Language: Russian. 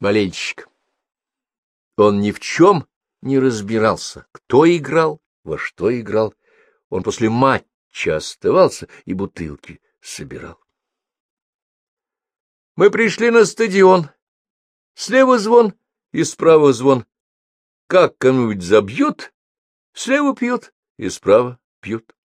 болельщик. Он ни в чем не разбирался, кто играл, во что играл. Он после матча оставался и бутылки собирал. Мы пришли на стадион. Слева звон и справа звон. Как кому-нибудь забьют, слева пьют и справа пьют.